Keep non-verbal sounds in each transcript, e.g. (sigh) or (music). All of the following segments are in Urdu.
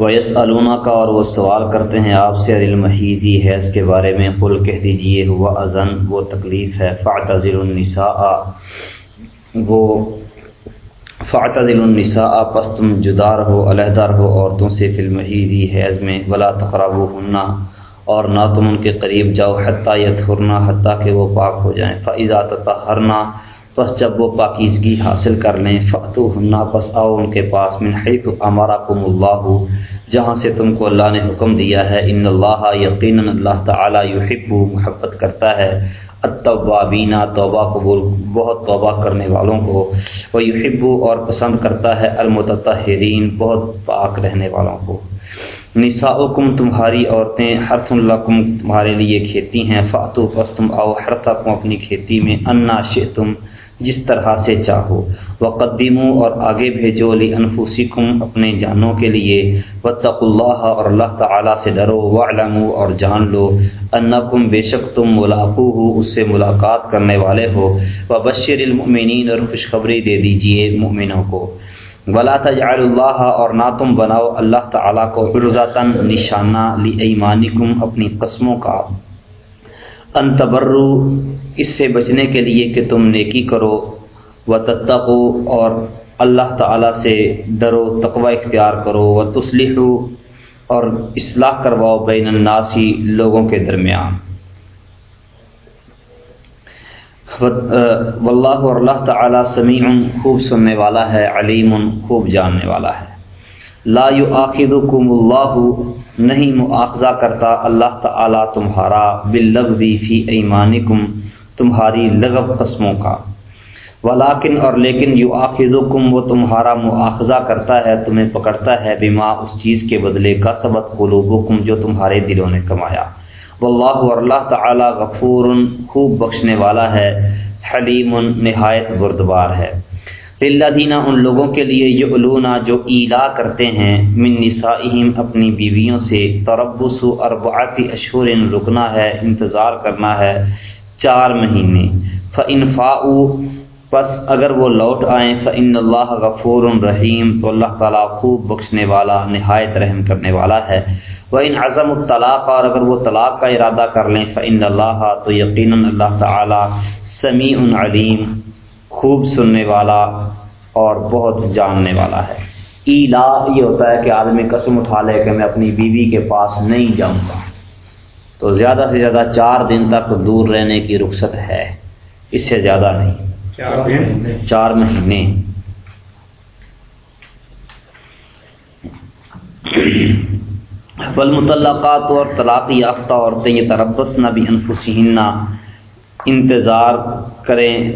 ویس علوما کا اور وہ سوال کرتے ہیں، آپ سے المحیزی حیض کے بارے میں۔ قل کہہ دیجیے ہوا ازن وہ تکلیف ہے۔ فعتزل النساء۔ وہ فعتزل النساء، پس تم جدا رہو، علیحدہ رہو، عورتوں سے فی المحیزی حیض میں۔ ولا تقربو ہننا اور نہ تم ان کے قریب جاؤ، حتیٰ یتھرنا حتیٰ کہ وہ پاک ہو جائیں۔ فعضا تطہرنا پس جب وہ پاکیزگی حاصل کر لیں فتو ہننا پس آؤ ان کے پاس، من حیث امارا کم اللہ جہاں سے تم کو اللہ نے حکم دیا ہے ان اللہ یقینا اللہ تعالی یحب محبت کرتا ہے۔ التوابینہ توبہ قبول، بہت توبہ کرنے والوں کو۔ وہ یحب اور پسند کرتا ہے المتطہرین، بہت پاک رہنے والوں کو۔ نساؤکم تمہاری عورتیں حرف اللہ تمہارے لیے کھیتی ہیں، فاتو پس تم آؤ حرفکم اپنی کھیتی میں، انا شئتم، جس طرح سے چاہو۔ وقدمو اور آگے بھیجو لی انفسکم اپنے جانوں کے لیے۔ وطق اللہ اور اللہ تعالیٰ سے ڈرو وعلمو اور جان لو۔ انکم بے شک تم ملاقو ہو، اس سے ملاقات کرنے والے ہو۔ وبشر المؤمنین اور خوشخبری دے دیجیے مؤمنوں کو۔ ولا تجعل اللہ اور نہ تم بناؤ اللہ تعالیٰ کو عرضاً نشانہ، لی ایمانکم، اپنی قسموں کا۔ ان تبرو، اس سے بچنے کے لیے کہ تم نیکی کرو۔ و تتقو اور اللہ تعالیٰ سے ڈرو، تقوی اختیار کرو۔ و تسلح اور اصلاح کرواؤ بین الناسی لوگوں کے درمیان۔ واللہ اور اللہ تعالیٰ سمیع خوب سننے والا ہے، علیم خوب جاننے والا ہے۔ لا یؤاخذکم اللہ، نہیں مواخذہ کرتا اللہ تعالیٰ تمہارا باللغوی فی ایمانکم، تمہاری لغو قسموں کا۔ ولاکن اور لیکن یو وہ تمہارا مواخذہ کرتا ہے، تمہیں پکڑتا ہے بما اس چیز کے بدلے کا سبق قلوبکم، جو تمہارے دلوں نے کمایا۔ واللہ اور اللہ تعالی غفور خوب بخشنے والا ہے، حلیم نہایت بردبار ہے۔ اللہ دینا ان لوگوں کے لیے یہ علونا جو ایلا کرتے ہیں، من نسائہم اپنی بیویوں سے تربس اربعاتی اشہر رکنا ہے، انتظار کرنا ہے، چار مہینے۔ فنفا بس اگر وہ لوٹ آئیں فن اللہ غفور الرحیم تو اللہ تعالیٰ خوب بخشنے والا، نہایت رحم کرنے والا ہے۔ وہ ان عظم الطلاق، اور اگر وہ طلاق کا ارادہ کر لیں فن اللہ تو یقیناً اللہ تعالیٰ سمیع علیم، خوب سننے والا اور بہت جاننے والا ہے۔ ایلا یہ ہوتا ہے کہ آدمی قسم اٹھا لے کہ میں اپنی بیوی کے پاس نہیں جاؤں گا۔ تو زیادہ سے زیادہ چار دن تک دور رہنے کی رخصت ہے۔ اس سے زیادہ نہیں۔ چار مہینے۔ بل متعلقات اور طلاق یافتہ عورتیں یہ تربس نہ بھی انفسین انتظار کریں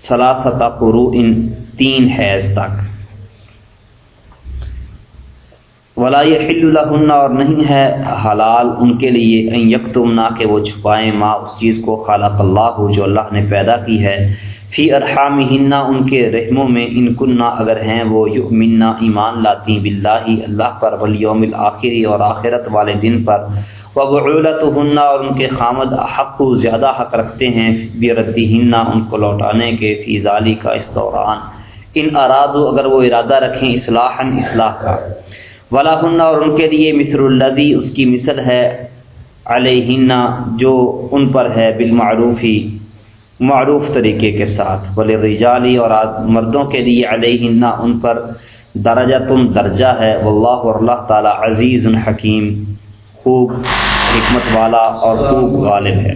سلاست قرو ان تین حیض تک۔ ولا الحن اور نہیں ہے حلال ان کے لیے ان یکتم نہ کہ وہ چھپائیں ماں اس چیز کو خالق اللہ ہو جو اللہ نے پیدا کی ہے۔ فی ارحام ہننا ان کے رحموں میں ان کننا اگر ہیں وہ یؤمننا ایمان لاتی باللہ اللہ پر ولیوم الآخری اور آخرت والے دن پر۔ وبعولت ہننا اور ان کے خامد حق زیادہ حق رکھتے ہیں۔ بیردی ہننا ان کو لوٹانے کے فی ذالی کا اس دوران۔ ان اراد اگر وہ ارادہ رکھیں اصلاحا اصلاح کا۔ ولا ہن اور ان کے لیے مصر الدی اس کی مثل ہے علیہ جو ان پر ہے بالمعروفی معروف طریقے کے ساتھ ولی رجالی اور مردوں کے لیے علیہ ان پر درجہ تم درجہ ہے واللہ اور اللہ تعالی عزیز الحکیم خوب حکمت والا اور خوب غالب ہے۔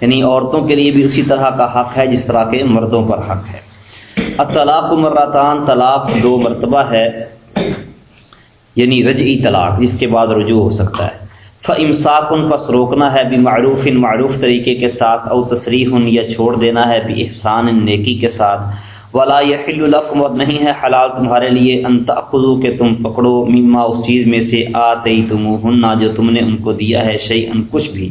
یعنی عورتوں کے لیے بھی اسی طرح کا حق ہے، جس طرح کے مردوں پر حق ہے۔ طلاق مراتان طلاق دو مرتبہ ہے یعنی رجعی طلاق، جس کے بعد رجوع ہو سکتا ہے۔ فمساک ان پس روکنا ہے بھی معروف ان معروف طریقے کے ساتھ، او تصریح، یا چھوڑ دینا ہے بھی احسان ان نیکی کے ساتھ۔ ولا یحل لکم اور نہیں ہے حلال تمہارے لیے ان تاخذو کہ تم پکڑو، مما اس چیز میں سے آتے تم جو تم نے ان کو دیا ہے شعی ان کچھ بھی۔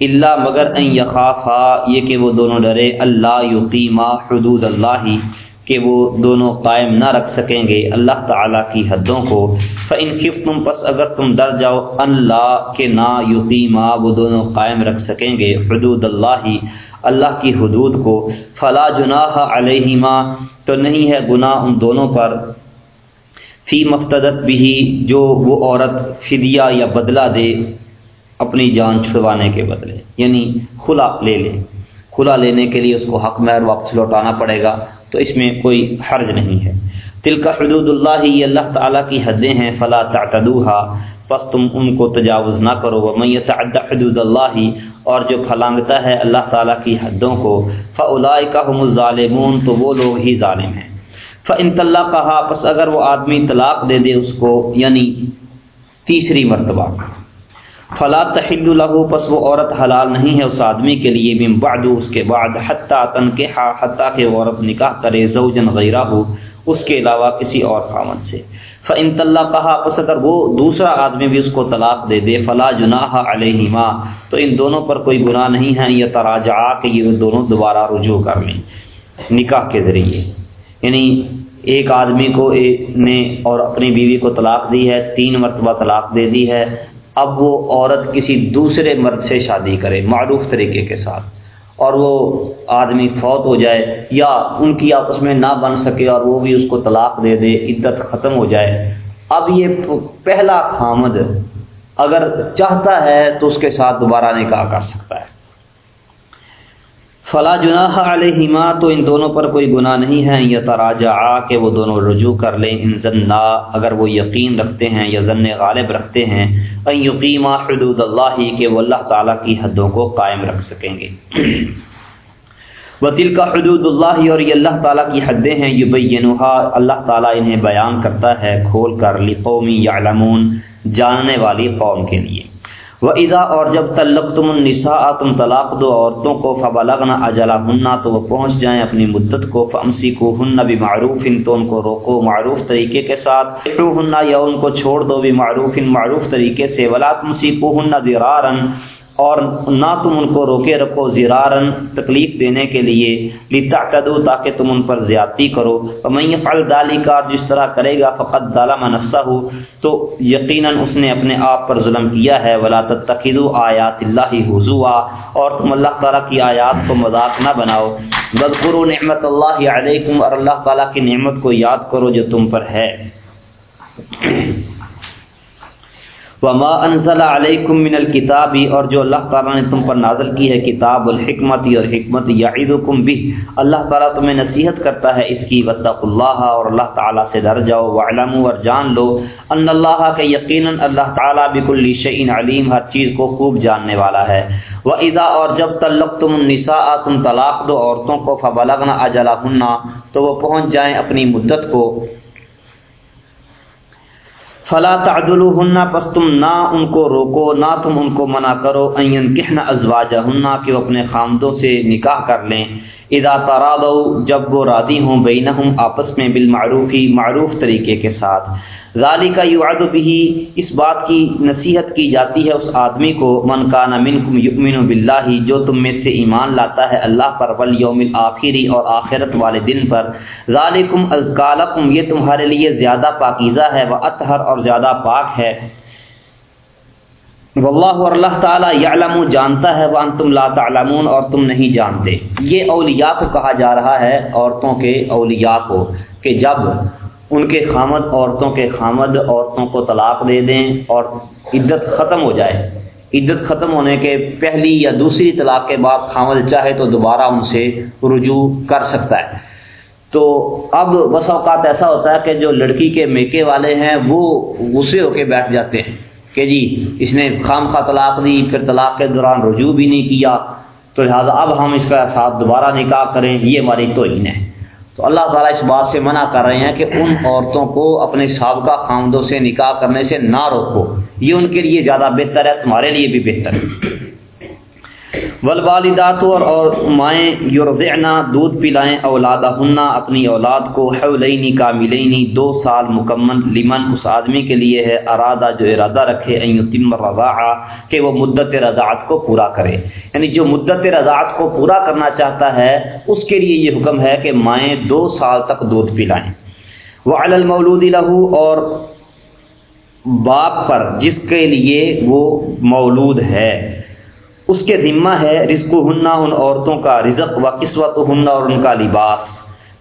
اللہ مگر ان یخافا یہ کہ وہ دونوں ڈرے۔ اللہ یقیمہ حدود اللہ ہی کہ وہ دونوں قائم نہ رکھ سکیں گے اللہ تعالیٰ کی حدوں کو۔ فن خف تم پس اگر تم ڈر جاؤ، اللہ کے نا یقیمہ وہ دونوں قائم رکھ سکیں گے۔ حدود اللہ ہی اللہ کی حدود کو۔ فلا جناح علیہما تو نہیں ہے گناہ ان دونوں پر۔ فی مفتدت بھی جو وہ عورت فدیہ یا بدلہ دے اپنی جان چھڑوانے کے بدلے یعنی کھلا لے لے۔ کھلا لینے کے لیے اس کو حق مہر واپس لوٹانا پڑے گا۔ تو اس میں کوئی حرج نہیں ہے۔ تل کا حدود اللہ، یہ اللہ تعالیٰ کی حدیں ہیں، فلا تعتدوہا پس تم ان کو تجاوز نہ کرو۔ وہ میتعد حدود اللہ، اور جو پھلانگتا ہے اللہ تعالیٰ کی حدوں کو فلاء کا الظالمون، تو وہ لوگ ہی ظالم ہیں۔ فن طلّہ کہا پس اگر وہ آدمی طلاق دے دے اس کو یعنی تیسری مرتبہ۔ فلا تحل له، پس وہ عورت حلال نہیں ہے اس آدمی کے لیے، من بعد اس کے بعد، حتیٰ تن حتیٰ کہ عورت نکاح کرے زوجن غیرہ ہو، اس کے علاوہ کسی اور خامن سے۔ فن طلّہ کہا پس اگر وہ دوسرا آدمی بھی اس کو طلاق دے دے، فلا جناح علیہما تو ان دونوں پر کوئی گناہ نہیں ہے یہ تراجع کہ یہ دونوں دوبارہ رجوع کر لیں نکاح کے ذریعے۔ یعنی ایک آدمی کو نے اور اپنی بیوی کو طلاق دی ہے، تین مرتبہ طلاق دے دی ہے اب وہ عورت کسی دوسرے مرد سے شادی کرے، معروف طریقے کے ساتھ، اور وہ آدمی فوت ہو جائے یا ان کی آپس میں نہ بن سکے اور وہ بھی اس کو طلاق دے دے، عدت ختم ہو جائے۔ اب یہ پہلا خامد اگر چاہتا ہے تو اس کے ساتھ دوبارہ نکاح کر سکتا ہے۔ فلا جناح علیہما، تو ان دونوں پر کوئی گناہ نہیں ہے یا تراجع کہ وہ دونوں رجوع کر لیں، ان ضنا اگر وہ یقین رکھتے ہیں یا ضن غالب رکھتے ہیں، ان یقیمہ حدود اللہ کہ وہ اللہ تعالیٰ کی حدوں کو قائم رکھ سکیں گے۔ (clears throat) وطل کا حدود اللہ اور یہ اللہ تعالیٰ کی حدیں ہیں یہ اللہ تعالیٰ انہیں بیان کرتا ہے، کھول کر لقومی یا جاننے والی قوم کے لیے۔ وہ ادا اور جب تلق تم النساء، تم طلاق دو عورتوں کو فبلغنا اجلا ہننا تو وہ پہنچ جائیں اپنی مدت کو فمسی کو ہن بھی معروف ان تو ان کو روکو معروف طریقے کے ساتھ۔ ہننا یا ان کو چھوڑ دو بھی معروف ان معروف طریقے سے۔ ولا تمسی کو ہن اور نہ تم ان کو روکے رکھو زیرارن تکلیف دینے کے لیے۔ لتا کدو تاکہ تم ان پر زیادتی کرو۔ میں فل دالی کا جس طرح کرے گا فقط دالم نفسہ ہو تو یقیناً اس نے اپنے آپ پر ظلم کیا ہے۔ ولا تقید آیات اللہ حضو اور تم اللہ تعالیٰ کی آیات کو مذاق نہ بناؤ۔ بدقر نعمت اللہ علیکم اور اللہ تعالیٰ کی نعمت کو یاد کرو جو تم پر ہے۔ وما انزل علیکم من الکتابی اور جو اللہ تعالیٰ نے تم پر نازل کی ہے کتاب الحکمت، اور حکمت یعیدکم بھی اللہ تعالیٰ تمہیں نصیحت کرتا ہے اس کی وطق اللہ اور اللہ تعالیٰ سے ڈر جاؤ وعلموا اور جان لو ان اللہ کے یقیناً اللہ تعالیٰ بک الشعین علیم ہر چیز کو خوب جاننے والا ہے۔ وہ ادا اور جب تلق تم النساء، تم طلاق دو عورتوں کو فبلغنا اجلا تو وہ پہنچ جائیں اپنی مدت کو۔ فلا تعدل ہننا پس تم نہ ان کو روکو، نہ تم ان کو منع کرو این کہنا ازواجہ ہننا کہ وہ اپنے خامدوں سے نکاح کر لیں۔ ادا تارا جب وہ رادی ہوں، بینہم، آپس میں بالمعروفی معروف طریقے کے ساتھ۔ ذالی کا یوعد بھی اس بات کی نصیحت کی جاتی ہے اس آدمی کو، من کا منکم یؤمن باللہ، جو تم میں سے ایمان لاتا ہے اللہ پر، والیوم الاخری اور آخرت والے دن پر۔ ذالکم ازکالکم یہ تمہارے لیے زیادہ پاکیزہ ہے و اطہر اور زیادہ پاک ہے۔ واللہ اور اللہ تعالیٰ یعلم جانتا ہے وان تم لا تعلمون، اور تم نہیں جانتے۔ یہ اولیاء کو کہا جا رہا ہے، عورتوں کے اولیاء کو، کہ جب ان کے خامد عورتوں کے خامد عورتوں کو طلاق دے دیں اور عدت ختم ہو جائے۔ عدت ختم ہونے کے پہلی یا دوسری طلاق کے بعد خامد چاہے تو دوبارہ ان سے رجوع کر سکتا ہے۔ تو اب بس اوقات ایسا ہوتا ہے کہ جو لڑکی کے میکے والے ہیں، وہ غصے ہو کے بیٹھ جاتے ہیں۔ کہ جی اس نے خام خواہ طلاق دی، پھر طلاق کے دوران رجوع بھی نہیں کیا۔ تو لہٰذا اب ہم اس کا ساتھ دوبارہ نکاح کریں، یہ ہماری توہین ہے۔ تو اللہ تعالیٰ اس بات سے منع کر رہے ہیں کہ ان عورتوں کو اپنے سابقہ خامدوں سے نکاح کرنے سے نہ روکو۔ یہ ان کے لیے زیادہ بہتر ہے، تمہارے لیے بھی بہتر ہے۔ ولوالدات اور اور مائیں یوردعنا دودھ پلائیں اولادہ ہننا اپنی اولاد کو حولینی کا ملینی دو سال مکمل لمن اس آدمی کے لیے ہے، ارادہ جو ارادہ رکھے تم رضا کہ وہ مدت رضاعت کو پورا کرے۔ یعنی جو مدت رضاعت کو پورا کرنا چاہتا ہے، اس کے لیے یہ حکم ہے کہ مائیں دو سال تک دودھ پلائیں۔ وہ المولود لہو اور باپ پر، جس کے لیے وہ مولود ہے۔ اس کے ذمہ ہے رزق ہننا ان عورتوں کا رزق و قسمت ہننا اور ان کا لباس۔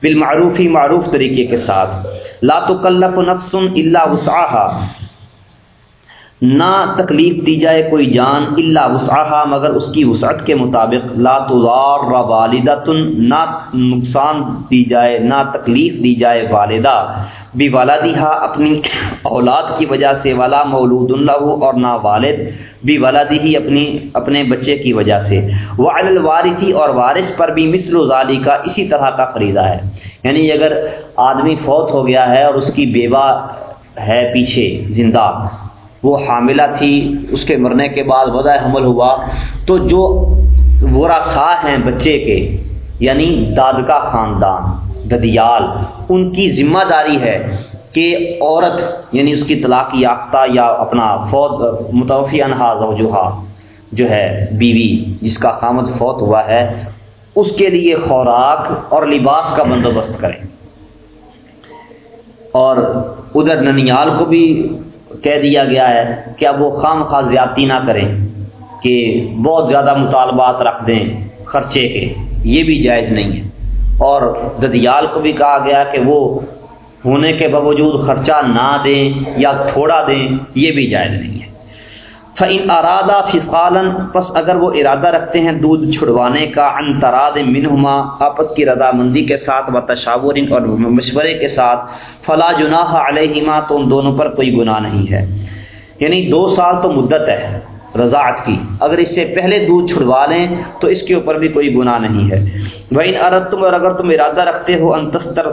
بالمعروفی معروف طریقے کے ساتھ۔ لا تکلف نفس الا وسعها نہ تکلیف دی جائے کوئی جان اللہ وسعہ مگر اس کی وسعت کے مطابق۔ لا تضار والدتن، نہ نقصان دی جائے، نہ تکلیف دی جائے والدہ۔ بھی والدہ اپنی اولاد کی وجہ سے، والا مولود اللہ اور نہ والد بھی والدی ہی اپنی، اپنے بچے کی وجہ سے۔ وہ الوارثی اور وارث پر بھی مثل و ظالی کا اسی طرح کا فریضہ ہے۔ یعنی اگر آدمی فوت ہو گیا ہے اور اس کی بیوہ ہے پیچھے، زندہ، وہ حاملہ تھی، اس کے مرنے کے بعد وضع حمل ہوا، تو جو ورثا ہیں بچے کے یعنی دادکا خاندان۔ ددیال، ان کی ذمہ داری ہے کہ عورت یعنی اس کی طلاق یافتہ یا اپنا فوت، متوفی انہا زوجہا جو ہے بیوی، جس کا خامد فوت ہوا ہے، اس کے لیے خوراک اور لباس کا بندوبست کریں۔ اور ادھر ننیال کو بھی کہہ دیا گیا ہے کہ اب وہ خام خواہ زیادتی نہ کریں کہ بہت زیادہ مطالبات رکھ دیں خرچے کے، یہ بھی جائز نہیں ہے۔ اور ددیال کو بھی کہا گیا کہ وہ ہونے کے باوجود خرچہ نہ دیں یا تھوڑا دیں، یہ بھی جائز نہیں ہے۔ فعن ارادہ فسقالن پس اگر وہ ارادہ رکھتے ہیں دودھ چھڑوانے کا انتراد منہما آپس کی رضامندی کے ساتھ و تشاور اور مشورے کے ساتھ، فلا جناح علیہما تو ان دونوں پر کوئی گناہ نہیں ہے۔ یعنی دو سال تو مدت ہے۔ رضاعت کی۔ اگر اس سے پہلے دودھ چھڑوا لیں تو اس کے اوپر بھی کوئی گناہ نہیں ہے۔ وہ ان ارد تم اور اگر تم ارادہ رکھتے ہو انتستر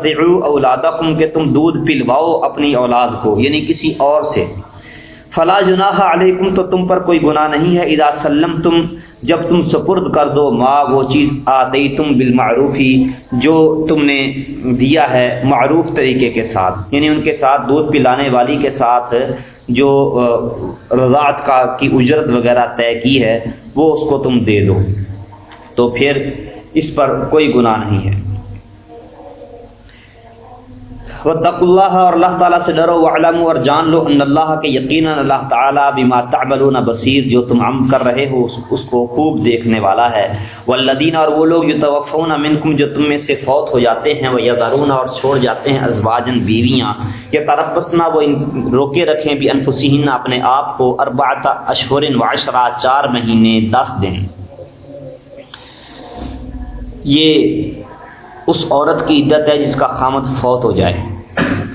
اولادہ کہ تم دودھ پلواؤ اپنی اولاد کو یعنی کسی اور سے۔ فلا جناح علیکم، تو تم پر کوئی گناہ نہیں ہے، اذا سلم تم جب تم سپرد کر دو ماں وہ چیز آتی تم بالمعروفی جو تم نے دیا ہے معروف طریقے کے ساتھ یعنی ان کے ساتھ دودھ پلانے والی کے ساتھ جو رضاعت کا کی اجرت وغیرہ طے کی ہے، وہ اس کو تم دے دو۔ تو پھر اس پر کوئی گناہ نہیں ہے۔ وطق اللہ اور اللہ تعالیٰ سے ڈرو علم اور جان لو ان اللہ کے یقیناً اللہ تعالیٰ بما تعملون بصیر، جو تم عم کر رہے ہو، اس کو خوب دیکھنے والا ہے۔ والذین، اور وہ لوگ جو توفون منکم، جو تم میں سے فوت ہو جاتے ہیں وہ یدارون اور چھوڑ جاتے ہیں ازواجن بیویاں۔ کہ تربسنا وہ ان روکے رکھیں بھی انفسین اپنے آپ کو اربعت اشہر وعشرہ، چار مہینے، دس دن۔ یہ اس عورت کی عدت ہے جس کا خامت فوت ہو جائے۔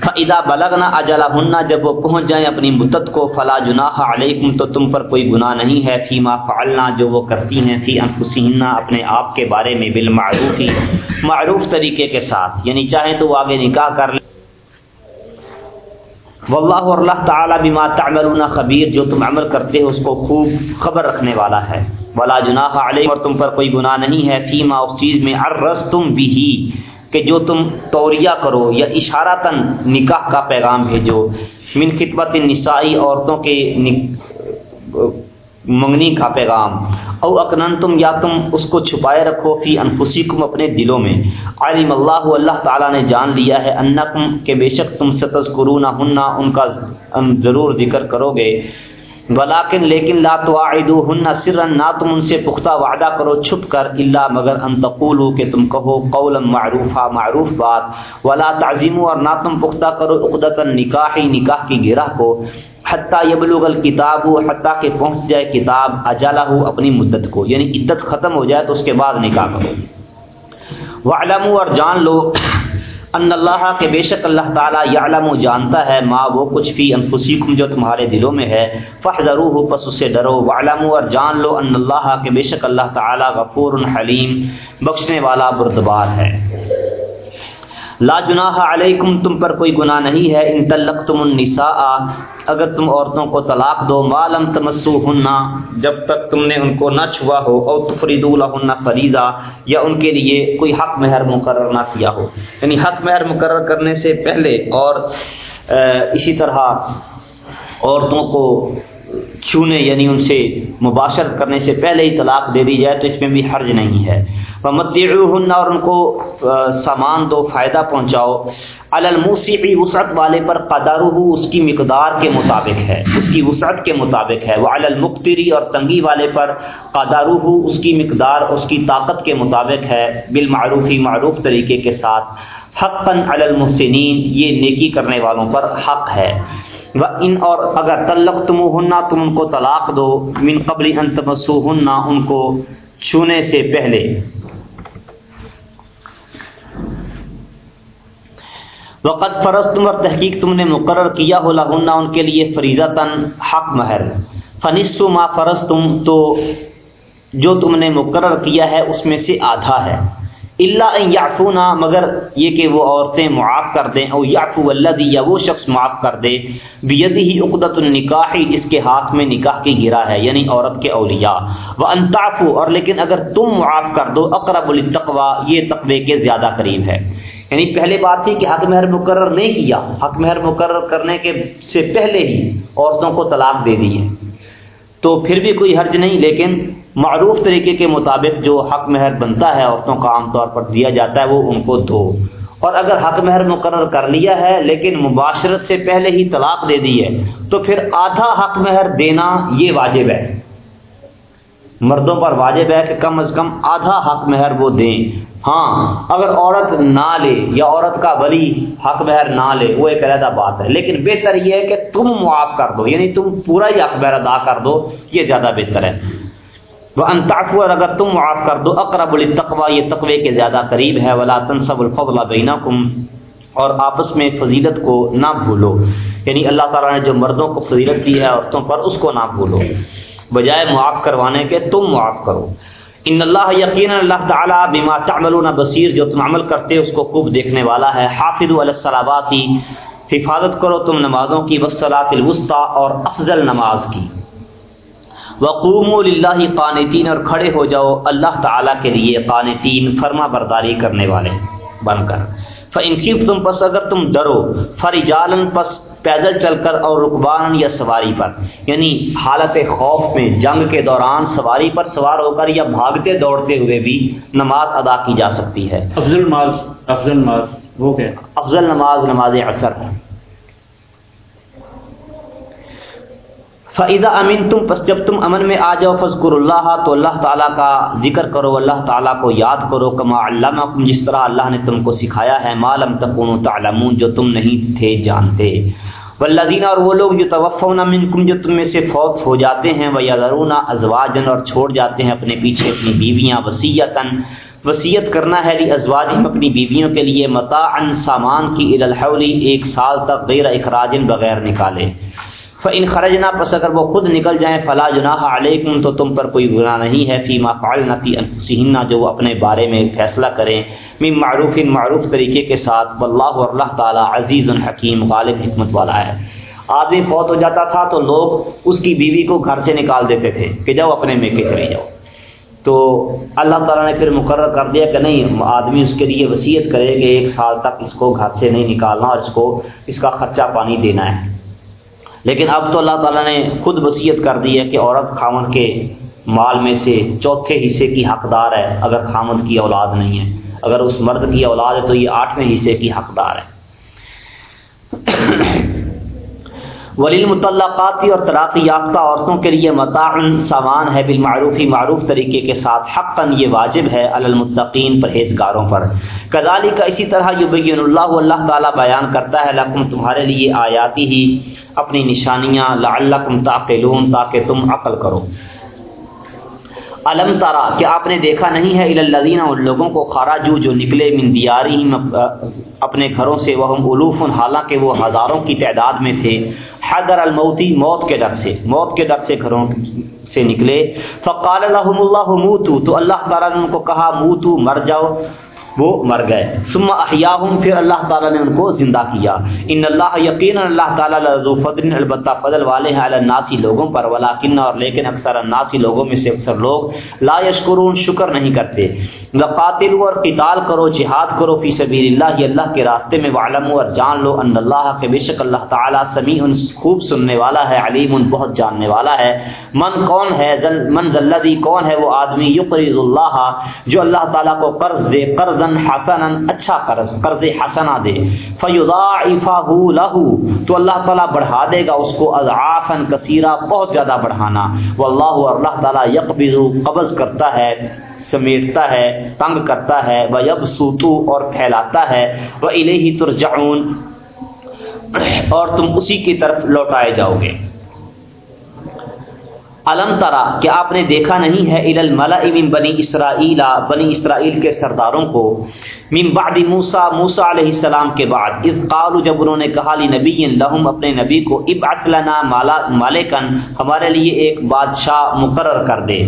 فَإِذَا بَلَغْنَا أَجَلَهُنَّ، جب وہ پہنچ جائیں اپنی مدت کو، فلا جناح علیکم تو تم پر کوئی گناہ نہیں ہے فی ما فعلنا، جو وہ کرتی ہیں فی انفسہن اپنے آپ کے بارے میں بالمعروفی معروف طریقے کے ساتھ۔ یعنی چاہیں تو وہ آگے نکاح کر لیں۔ واللہ اور اللہ تعالی بما تعملون خبیر جو تم عمل کرتے ہو، اس کو خوب خبر رکھنے والا ہے۔ ولا جناح علیکم اور تم پر کوئی گناہ نہیں ہے فی ما اس چیز میں ارستم بھی کہ جو تم توریہ کرو یا اشارہ تن نکاح کا پیغام بھیجو۔ من خطبت نسائی عورتوں کے منگنی کا پیغام۔ او اکنن تم یا تم اس کو چھپائے رکھو فی انفسکم اپنے دلوں میں۔ علم اللہ اللہ تعالیٰ نے جان لیا ہے انکم کہ بے شک تم ستز کرو ان کا ضرور ذکر کرو گے۔ ولاکن لیکن لا توعدوهن سرا، نہ تم ان سے پختہ وعدہ کرو، چھپ کر، الا مگر ان تقولوا کہ تم کہو قولا معروفا، معروف بات۔ ولا تعظیموا اور نہ تم پختہ کرو عقدۃ النکاح نکاح کی گرہ کو۔ حتیٰ یبلغ الکتاب، حتیٰ کہ پہنچ جائے کتاب اجالہ اپنی مدت کو۔ یعنی عدت ختم ہو جائے تو اس کے بعد نکاح کرو۔ وعلموا اور جان لو ان اللہ کے بے شک اللہ تعالیٰ یعلم و جانتا ہے ما وہ کچھ فی انفسیکم جو تمہارے دلوں میں ہے فحذروہ پس اسے ڈرو وعلموا اور جان لو ان اللہ کے بے شک اللہ تعالیٰ غفور حلیم، بخشنے والا بردبار ہے۔ لا جناح علیکم، تم پر کوئی گناہ نہیں ہے، ان تلقتم النساء اگر تم عورتوں کو طلاق دو معلوم تمسو ہننا جب تک تم نے ان کو نہ چھوا ہو، او تفرید الحن فریضہ یا ان کے لیے کوئی حق مہر مقرر نہ کیا ہو۔ یعنی حق مہر مقرر کرنے سے پہلے اور اسی طرح عورتوں کو چھونے یعنی ان سے مباشرت کرنے سے پہلے ہی طلاق دے دی جائے تو اس میں بھی حرج نہیں ہے۔ متعن اور ان کو سامان دو، فائدہ پہنچاؤ۔ الموسیقی وسعت والے پر قدر اس کی مقدار کے مطابق ہے، اس کی وسعت کے مطابق ہے۔ وہ المختری اور تنگی والے پر قدر اس کی مقدار، اس کی طاقت کے مطابق ہے۔ بالمعروفی معروف طریقے کے ساتھ۔ حقا علی المحسنین، یہ نیکی کرنے والوں پر حق ہے۔ و ان اور اگر تلق تم ہننا تم ان کو طلاق دو۔ من قبل ان تمسو ہننا ان کو چھونے سے پہلے۔ وقت فرض تم اور تحقیق تم نے مقرر کیا ہو لہنہ ان کے لیے فریضہ تن حق مہر۔ فنسو ما فرض تم تو جو تم نے مقرر کیا ہے اس میں سے آدھا ہے۔ اللہ یافونا مگر یہ کہ وہ عورتیں معاف کر دیں اور یافو اللہ یا وہ شخص معاف کر دے۔ بیدی ہی عقدت النکاحی جس کے ہاتھ میں نکاح کی گرا ہے یعنی عورت کے اولیاء۔ وہ انتافو اور لیکن اگر تم معاف کر دو، اقرب التقوا یہ تقوی کے زیادہ قریب ہے۔ یعنی پہلے بات تھی کہ حق مہر مقرر نہیں کیا۔ حق مہر مقرر کرنے کے سے پہلے ہی عورتوں کو طلاق دے دی ہے۔ تو پھر بھی کوئی حرج نہیں، لیکن معروف طریقے کے مطابق جو حق مہر بنتا ہے، عورتوں کا عام طور پر دیا جاتا ہے، وہ ان کو دو۔ اور اگر حق مہر مقرر کر لیا ہے، لیکن مباشرت سے پہلے ہی طلاق دے دی ہے، تو پھر آدھا حق مہر دینا یہ واجب ہے۔ مردوں پر واجب ہے کہ کم از کم آدھا حق مہر وہ دیں۔ ہاں اگر عورت نہ لے یا عورت کا ولی حق مہر نہ لے، وہ ایک علیحدہ بات ہے۔ لیکن بہتر یہ ہے کہ تم معاف کر دو یعنی تم پورا ہی حق مہر ادا کر دو، یہ زیادہ بہتر ہے۔ وہ انتاخو اور اگر تم معاف کر دو، اقرب التقوا یہ تقوی کے زیادہ قریب ہے۔ ولا تنصب الفضل بینکم اور آپس میں فضیلت کو نہ بھولو۔ یعنی اللہ تعالیٰ نے جو مردوں کو فضیلت دی ہے عورتوں پر، اس کو نہ بھولو۔ بجائے معاف کروانے کے، تم معاف کرو۔ ان اللہ یقین اللہ تعالیٰ بما تعملون بصیر، جو تم عمل کرتے اس کو خوب دیکھنے والا ہے۔ حافظ علیہ حفاظت کرو تم نمازوں کی وسلاۃ الوسطی اور افضل نماز کی۔ وقوم اللہ قانتین، اور کھڑے ہو جاؤ اللہ تعالیٰ کے لیے قانتین، فرما برداری کرنے والے، بن کر۔ فنقیب تم پس اگر تم ڈرو فرجالن پس پیدل چل کر اور رکبان یا سواری پر یعنی حالت خوف میں جنگ کے دوران سواری پر سوار ہو کر یا بھاگتے دوڑتے ہوئے بھی نماز ادا کی جا سکتی ہے۔ افضل نماز افضل نماز وہ کیا؟ افضل نماز نماز اثر فعدہ امین تم پس جب تم امن میں آ جاؤ فضکر اللہ تو اللہ تعالیٰ کا ذکر کرو اللہ تعالیٰ کو یاد کرو کما اللہ جس طرح اللہ نے تم کو سکھایا ہے معلوم تکون تعلمون جو تم نہیں تھے جانتے۔ والذین اور وہ لوگ جو توفون منکم جو تم میں سے فوت ہو جاتے ہیں وہ یادرون ازواجن اور چھوڑ جاتے ہیں اپنے پیچھے اپنی بیویاں وسیعتاً۔ وسیعت کرنا ہے لی ازواجہم اپنی بیویوں کے لیے متاعن سامان کی الحولی ایک سال تک غیر اخراجن بغیر نکالے۔ فن خرجنا، پس اگر وہ خود نکل جائیں، فلا جناح علیکم تو تم پر کوئی گناہ نہیں ہے فیما فعلنا فی انفسہن جو وہ اپنے بارے میں فیصلہ کریں۔ من معروف معروف طریقے کے ساتھ واللہ اور اللہ تعالی عزیز حکیم غالب حکمت والا ہے۔ آدمی فوت ہو جاتا تھا تو لوگ اس کی بیوی کو گھر سے نکال دیتے تھے کہ جاؤ اپنے میکے چلے جاؤ۔ تو اللہ تعالیٰ نے پھر مقرر کر دیا کہ نہیں، آدمی اس کے لیے وصیت کرے کہ ایک سال تک اس کو گھر سے نہیں نکالنا اور اس کو، اس کا خرچہ پانی دینا ہے۔ لیکن اب تو اللہ تعالیٰ نے خود وصیت کر دی ہے کہ عورت خامد کے مال میں سے چوتھے حصے کی حقدار ہے، اگر خامد کی اولاد نہیں ہے۔ اگر اس مرد کی اولاد ہے تو یہ آٹھویں حصے کی حقدار ہے۔ ولیل متعلقاتی اور تراقی یافتہ عورتوں کے لیے متعن سامان ہے بالمعروفی معروف طریقے کے ساتھ۔ حقاً یہ واجب ہے المتقین پرہیزگاروں پر۔ کدالی کا اسی طرح یبین اللہ اللہ تعالیٰ بیان کرتا ہے، لکم تمہارے لیے آیاتی ہی اپنی نشانیاں لعلکم تاقلون، تاکہ تم عقل کرو۔ علم تارا کہ آپ نے دیکھا نہیں ہے الدینہ ان لوگوں کو خاراجو جو نکلے من دیاری اپنے گھروں سے وہ علوف حالانکہ وہ ہزاروں کی تعداد میں تھے۔ حیدر الموتی، موت کے ڈر سے، موت کے ڈر سے گھروں سے نکلے۔ فقال الحم اللہ، موتو۔ تو اللہ تعالیٰ نے ان کو کہا، موتو، مر جاؤ۔ وہ مر گئے۔ ثم احیاہم پھر اللہ تعالیٰ نے ان کو زندہ کیا۔ ان اللہ یقین اللہ تعالیٰ لذو فضل، البتہ فضل والے ہیں الناسی لوگوں پر ولیکن اور لیکن اکثر الناسی لوگوں میں سے اکثر لوگ لا یشکرون شکر نہیں کرتے۔ لقاتل اور قتال کرو، جہاد کرو فی سبیل اللہ اللہ کے راستے میں وعلم اور جان لو ان اللہ کے بے شک اللہ تعالیٰ سمیع، خوب سننے والا ہے، علیم، بہت جاننے والا ہے۔ من کون ہے؟ من ذلدی کون ہے؟ وہ آدمی یقرض اللہ، جو اللہ تعالیٰ کو قرض دے، قرض قرضن حسنا اچھا قرض قرض حسنا دے۔ فیضاعفہ لہو تو اللہ تعالیٰ بڑھا دے گا، اس کو اضعافا کثیرہ بہت زیادہ بڑھانا۔ واللہ اور اللہ تعالیٰ یقبض، قبض کرتا ہے، سمیٹتا ہے، تنگ کرتا ہے وہ یب اور پھیلاتا ہے۔ وہ الہی ترجعون۔ اور تم اسی کی طرف لوٹائے جاؤ گے۔ علم ترا کیا آپ نے دیکھا نہیں ہے ال الملا من بنی اسرائیل بنی اسرائیل کے سرداروں کو، من بعد موسا موسا علیہ السلام کے بعد، اذ قالوا جب انہوں نے کہا لی نبی لہم اپنے نبی کو، ابعث لنا مالا مالکن ہمارے لیے ایک بادشاہ مقرر کر دے،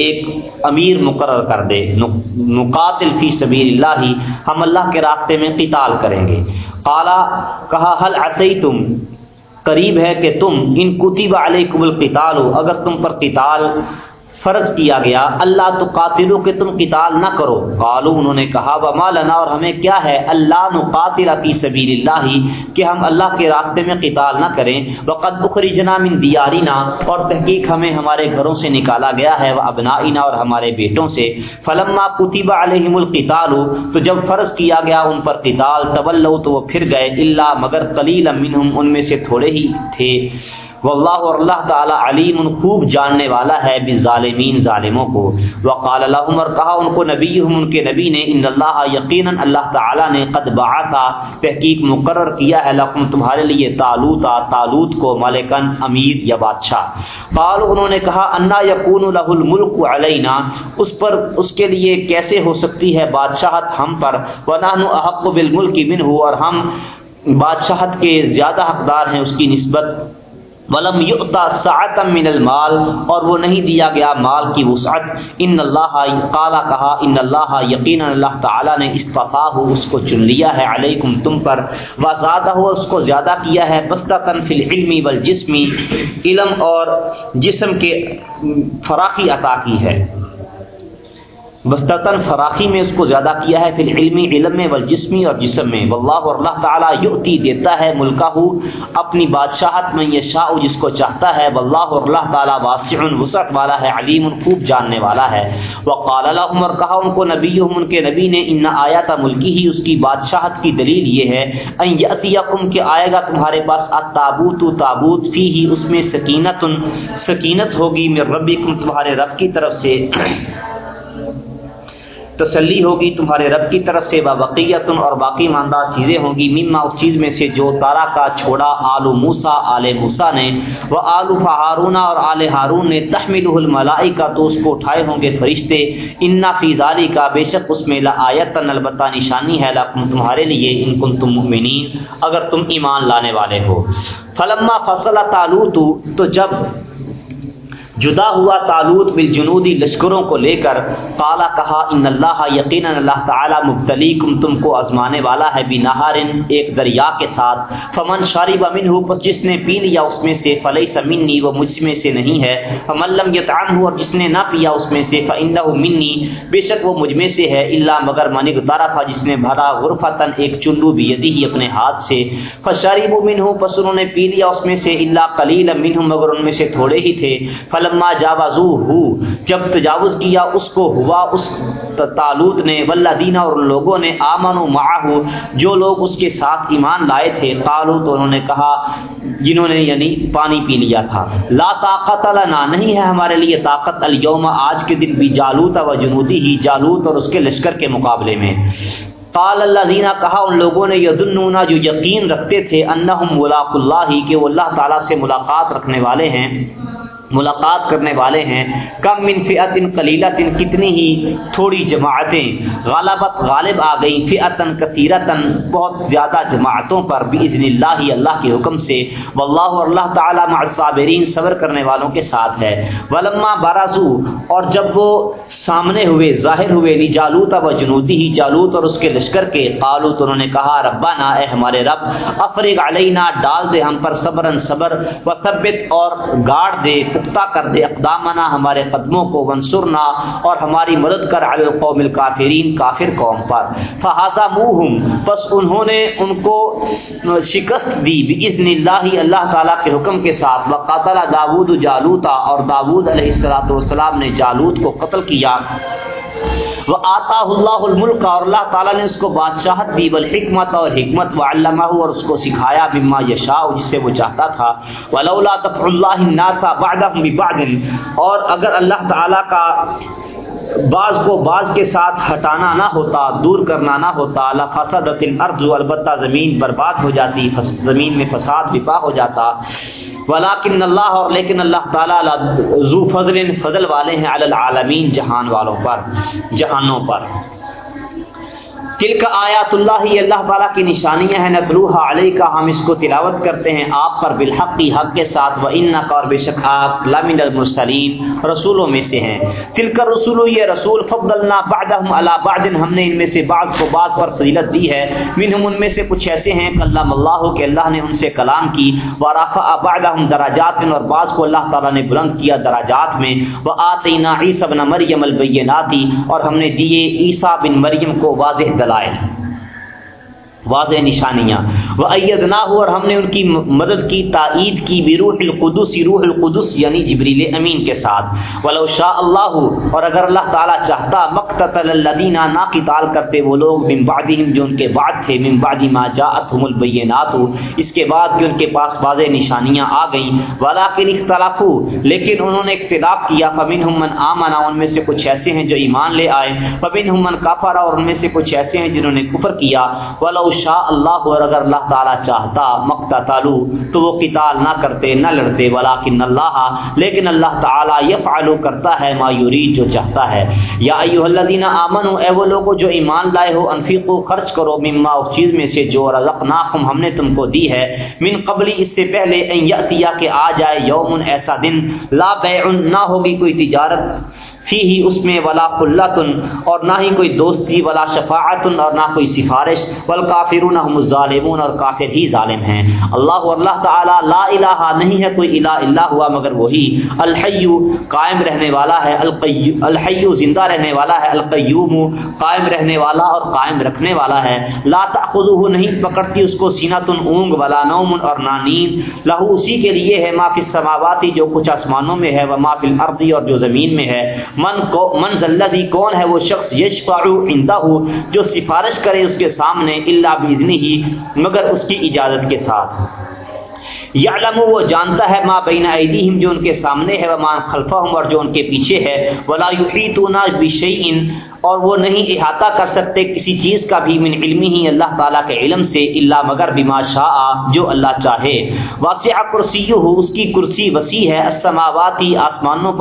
ایک امیر مقرر کر دے نقاتل فی سبیل اللہ ہم اللہ کے راستے میں قتال کریں گے۔ قالا، کہا حل عصیتم قریب ہے کہ تم ان کتب علیکم القتال ہو۔ اگر تم پر قتال فرض کیا گیا، اللہ تو قاتلوں کے تم قتال نہ کرو۔ قالو انہوں نے کہا، وما لنا، اور ہمیں کیا ہے؟ اللہ نقاتل فی سبیل اللہ کہ ہم اللہ کے راستے میں قتال نہ کریں۔ وقد اخرجنا من دیارنا اور تحقیق ہمیں ہمارے گھروں سے نکالا گیا ہے وہ ابنائنا اور ہمارے بیٹوں سے۔ فلما کتب علیہم القتال، تو جب فرض کیا گیا ان پر قتال، تولوا، تو وہ پھر گئے اللہ مگر قلیل منہم ان میں سے تھوڑے ہی تھے۔ واللہ اور اللہ تعالی علیم خوب جاننے والا ہے بالظالمین ظالموں کو۔ وقال اللہم اور کہا ان کو نبیہم، ان کے نبی نے، ان اللہ یقینا اللہ تعالی نے قد بعثا، تحقیق مقرر کیا ہے، لکم تمہارے لیے طالوتا طالوت کو ملکن امیر یا بادشاہ۔ قال انہوں نے کہا، انا یکون له الملک علینا، اس پر، اس کے لیے کیسے ہو سکتی ہے بادشاہت ہم پر؟ ونحن احق بالملک منه اور ہم بادشاہت کے زیادہ حقدار ہیں، اس کی نسبت ولم یؤتا سعتا من المال، اور وہ نہیں دیا گیا مال کی وسعت۔ ان اللہ قالا کہا ان اللہ یقینا اللہ تعالی نے استفاہ اس کو چن لیا ہے علیکم، تم پر۔ وزادہ اس کو زیادہ کیا ہے بستتن فی العلمی والجسمی علم اور جسم کے فراخی عطا کی ہے۔ بستتاً فراخی میں اس کو زیادہ کیا ہے پھر علمی علم میں والجسمی اور جسم میں۔ واللہ اور اللہ تعالیٰ یؤتی، دیتا ہے، ملکہ ہو، اپنی بادشاہت میں یہ شاہ جس کو چاہتا ہے۔ واللہ اور اللہ تعالیٰ واسع، وسعت والا ہے، علیم، خوب جاننے والا ہے۔ وقال لهم اور کہا ان کو، نبیہم، ان کے نبی نے، ان آیات ملکی ہی اس کی بادشاہت کی دلیل یہ ہے۔ ان یاتیکم کہ آئے گا تمہارے پاس التابوت، تابوت فی ہی، اس میں سکینت سکینت ہوگی۔ من ربکم، تمہارے رب کی طرف سے۔ تسلی ہوگی، تمہارے رب کی طرف سے بقیت اور باقی ماندار چیزیں ہوں گی۔ مما اس چیز میں سے جو تارا کا چھوڑا آلو موسا آل موسا نے۔ وہ آلو فہارون اور آل ہارون نے۔ تحمل الملائی کا تو اس کو اٹھائے ہوں گے فرشتے۔ انا فیضالی کا بے شک اس میں لایت البتہ نشانی ہے لکم تمہارے لیے ان کن تم مؤمنین اگر تم ایمان لانے والے ہو۔ فلما فصل تالو تو جب جدا ہوا تالوت بالجنودی لشکروں کو لے کر، قالا کہا، ان اللہ یقینا اللہ تعالی مبتلیکم، تم کو آزمانے والا ہے بھی نہارن ایک دریا کے ساتھ۔ فمن شارب منہ، پس جس نے پی لیا اس میں سے، فلیس منی، وہ مجھ میں سے نہیں ہے۔ فمن لم یطعمہ، اور جس نے نہ پیا اس میں سے فانہ منی۔ بے شک وہ مجھ میں سے ہے، الا مگر من گزارا تھا جس نے بھرا غرفتن ایک چلو بھی یدی ہی اپنے ہاتھ سے۔ فشارب منہ، پس انہوں نے پی لیا اس میں سے، الا قلیل منہ مگر ان میں سے تھوڑے ہی تھے۔ فلم فلما جاوازو ہو جب تجاوز کیا اس کو ہوا، اس تالوت نے واللہ والذین اور لوگوں نے آمن و معاہو جو لوگ اس کے ساتھ ایمان لائے تھے قالو تو انہوں نے کہا، جنہوں نے یعنی پانی پی لیا تھا، لا طاقت لنا، نہیں ہے ہمارے لیے طاقت اليوم آج کے دن بھی جالوت و جنودی ہی، جالوت اور اس کے لشکر کے مقابلے میں۔ قال اللہ دینا کہا ان لوگوں نے یدنونا جو یقین رکھتے تھے، انہم ملاق اللہ کہ وہ اللہ تعالیٰ سے ملاقات رکھنے والے ہیں۔ ملاقات کرنے والے ہیں۔ کم من فیعت قلیلت کتنی ہی تھوڑی جماعتیں۔ غالبت غالب آ گئیں فیعتن کثیرتن، بہت زیادہ جماعتوں پر باذن اللہ اللہ کے حکم سے۔ واللہ اور اللہ تعالی مع الصابرین صبر کرنے والوں کے ساتھ ہے۔ ولما بارازو اور جب وہ سامنے ہوئے، ظاہر ہوئے، لی جالوت و جنودی ہی جالوت اور اس کے لشکر کے قالو تو انہوں نے کہا ربنا اے ہمارے رب، افرغ علینا، ڈال دے ہم پر صبرن صبر و ثبت اور گاڑ دے۔ پختہ کر دے، اقدامنا، ہمارے قدموں کو ونسرنا اور ہماری مدد کر علی القوم الکافرین، کافر قوم پر۔ فہذا موہم پس انہوں نے ان کو شکست دی باذن اللہ اللہ تعالیٰ کے حکم کے ساتھ۔ وقاتل داود جالوتا اور داود علیہ السلاۃ والسلام نے جالوت کو قتل کیا۔ وہ آتا اللہ الملک اور اللہ تعالیٰ نے اس کو بادشاہت دی بالحکمت اور حکمت و علامہ اور اس کو سکھایا بما یشا جسے وہ چاہتا تھا۔ ولولا تفع اللہ ناسا بعدهم اور اگر اللہ تعالیٰ کا بعض کو بعض کے ساتھ ہٹانا نہ ہوتا، دور کرنا نہ ہوتا لفسدت الارض البتہ زمین برباد ہو جاتی زمین میں فساد بپا ہو جاتا۔ ولاکن اللہ اور لیکن اللہ تعالیٰ ذو فضل فضل والے ہیں علی العالمین جہان والوں پر، جہانوں پر۔ تلک آیات اللہ یہ اللہ تعالیٰ کی نشانیاں ہیں نتلوحا علیہ کا ہم اس کو تلاوت کرتے ہیں آپ پر بالحق کی حق کے ساتھ و ان اور بے شک آپ لمن المرسلین رسولوں میں سے ہیں۔ تلک رسول یہ رسول، فضلنا بعدهم علی بعد، ہم نے ان میں سے بعض کو بعض پر فضیلت دی ہے۔ منہم ان میں سے کچھ ایسے ہیں کلام اللہ کہ اللہ نے ان سے کلام کی۔ ورفع بعدهم درجات، اور بعض کو اللہ تعالیٰ نے بلند کیا درجات میں۔ وآتینا عیسی ابن مریم البینات اور ہم نے دیے عیسیٰ بن مریم کو واضح دلائل واضح نشانیاں۔ وہ ایدنا اور ہم نے ان کی مدد کی، تائید کی، بروح القدس، روح القدس یعنی جبریل امین کے ساتھ۔ ولو شاء اللہ اور اگر اللہ تعالیٰ چاہتا مقتل الذین نا قتال کرتے وہ لوگ، من بعدہم جو ان کے بعد تھے، من بعد ما جاءتهم البینات، اس کے بعد کہ ان کے پاس واضح نشانیاں آ گئیں۔ ولکن اختلافوا لیکن انہوں نے اختلاف کیا۔ فمنهم من آمن ان میں سے کچھ ایسے ہیں جو ایمان لے آئے۔ فمنهم من کفر، اور ان میں سے کچھ ایسے ہیں جنہوں نے کفر کیا۔ ولو شاء اللہ اور اگر اللہ تعالیٰ چاہتا مکتا تالو، تو وہ قتال نہ کرتے، نہ لڑتے، ولیکن اللہ، لیکن اللہ تعالیٰ یفعلو کرتا ہے ما یرید جو چاہتا ہے۔ یا ایوہ الذین آمنوا اے وہ لوگو جو ایمان لائے ہو، انفقو، خرچ کرو، مما اس چیز میں سے جو رزقناکم ہم نے تم کو دی ہے۔ من قبلی اس سے پہلے ان یأتیا کہ آ جائے یوم ایسا دن، لا بیع نہ ہوگی کوئی تجارت۔ فی ہی اس میں ولا قلتن اور نہ ہی کوئی دوستی، ولا شفاعتن اور نہ کوئی سفارش والکافرون هم الظالمون اور کافر ہی ظالم ہیں۔ اللہ اللہ تعالی لا الہ نہیں ہے، کوئی الہ الا ہوا، مگر وہی الحی قائم رہنے والا ہے القیوم الحی زندہ رہنے والا ہے، القیوم قائم رہنے والا اور قائم رکھنے والا ہے۔ لا تاخذه نہیں پکڑتی اس کو سینۃ اونگ، ولا نوم اور نہ نیند۔ لہو اسی کے لیے ہے، ما فی السماواتی جو کچھ آسمانوں میں ہے و ما فی الارض اور جو زمین میں ہے۔ من کو من ذلذی کون ہے وہ شخص یشفع عندہ جو سفارش کرے اس کے سامنے الا باذنہ ہی مگر اس کی اجازت کے ساتھ۔ یعلم وہ جانتا ہے ما بین ایدیہم، جو ان کے سامنے ہے، وما خلفہم، اور جو ان کے پیچھے ہے۔ ولا یحیطون بشیء اور وہ نہیں احاطہ کر سکتے کسی چیز کا بھی من علمی ہی اللہ تعالیٰ کے علم سے اللہ مگر بما شاء جو اللہ چاہے۔ واسع کرسیہ اس کی کرسی وسیع ہے السماواتی آسمانوں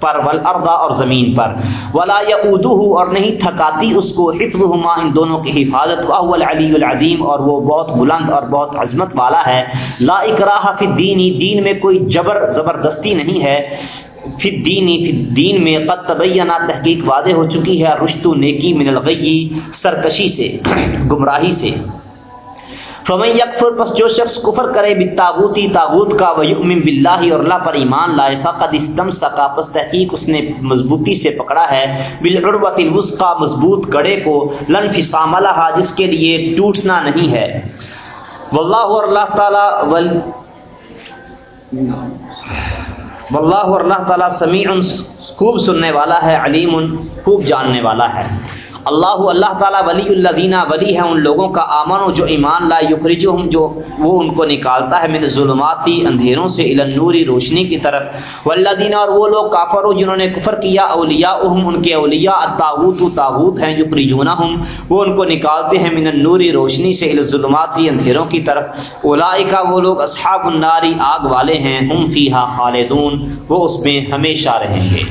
پر والارض اور زمین پر۔ ولا یعودہ اور نہیں تھکاتی اس کو حفظہما، ان دونوں کی حفاظت۔ وهو العلی العظیم، اور وہ بہت بلند اور بہت عظمت والا ہے۔ لا اکراہ فی الدین، دین میں کوئی جبر زبردستی نہیں ہے۔ فی دینی فی دین میں قد تبینہ تحقیق واضح ہو چکی ہے رشت و نیکی من الغی، سرکشی سے، گمراہی سے۔ فمن یکفر پس جو شخص کفر کرے بالتاغوتی تاغوت کا، ویؤمن باللہ اور اللہ پر ایمان لائے، فقد استمسکا۔ پس تحقیق اس نے مضبوطی سے پکڑا ہے۔ بالعروۃ الوثقا مضبوط گڑے کو لن فصام جس کے لیے ٹوٹنا نہیں ہے۔ واللہ اور اللہ تعالی ول واللہ اور اللہ تعالیٰ سمیع خوب سننے والا ہے علیم خوب جاننے والا ہے۔ اللہ اللہ تعالیٰ ولی الذین ولی ہے ان لوگوں کا آمن جو ایمان لا یخرجہم، جو وہ ان کو نکالتا ہے من ظلماتی اندھیروں سے النوری روشنی کی طرف۔ والذین، اور وہ لوگ کافر جنہوں نے کفر کیا اولیاءہم ان کے اولیاء الطاغوت تاغوت ہیں، یخرجونہم، وہ ان کو نکالتے ہیں من النوری روشنی سے الی الظلماتی اندھیروں کی طرف۔ اولئک وہ لوگ اصحاب الناری آگ والے ہیں، ہم فیہا خالدون، وہ اس میں ہمیشہ رہیں گے۔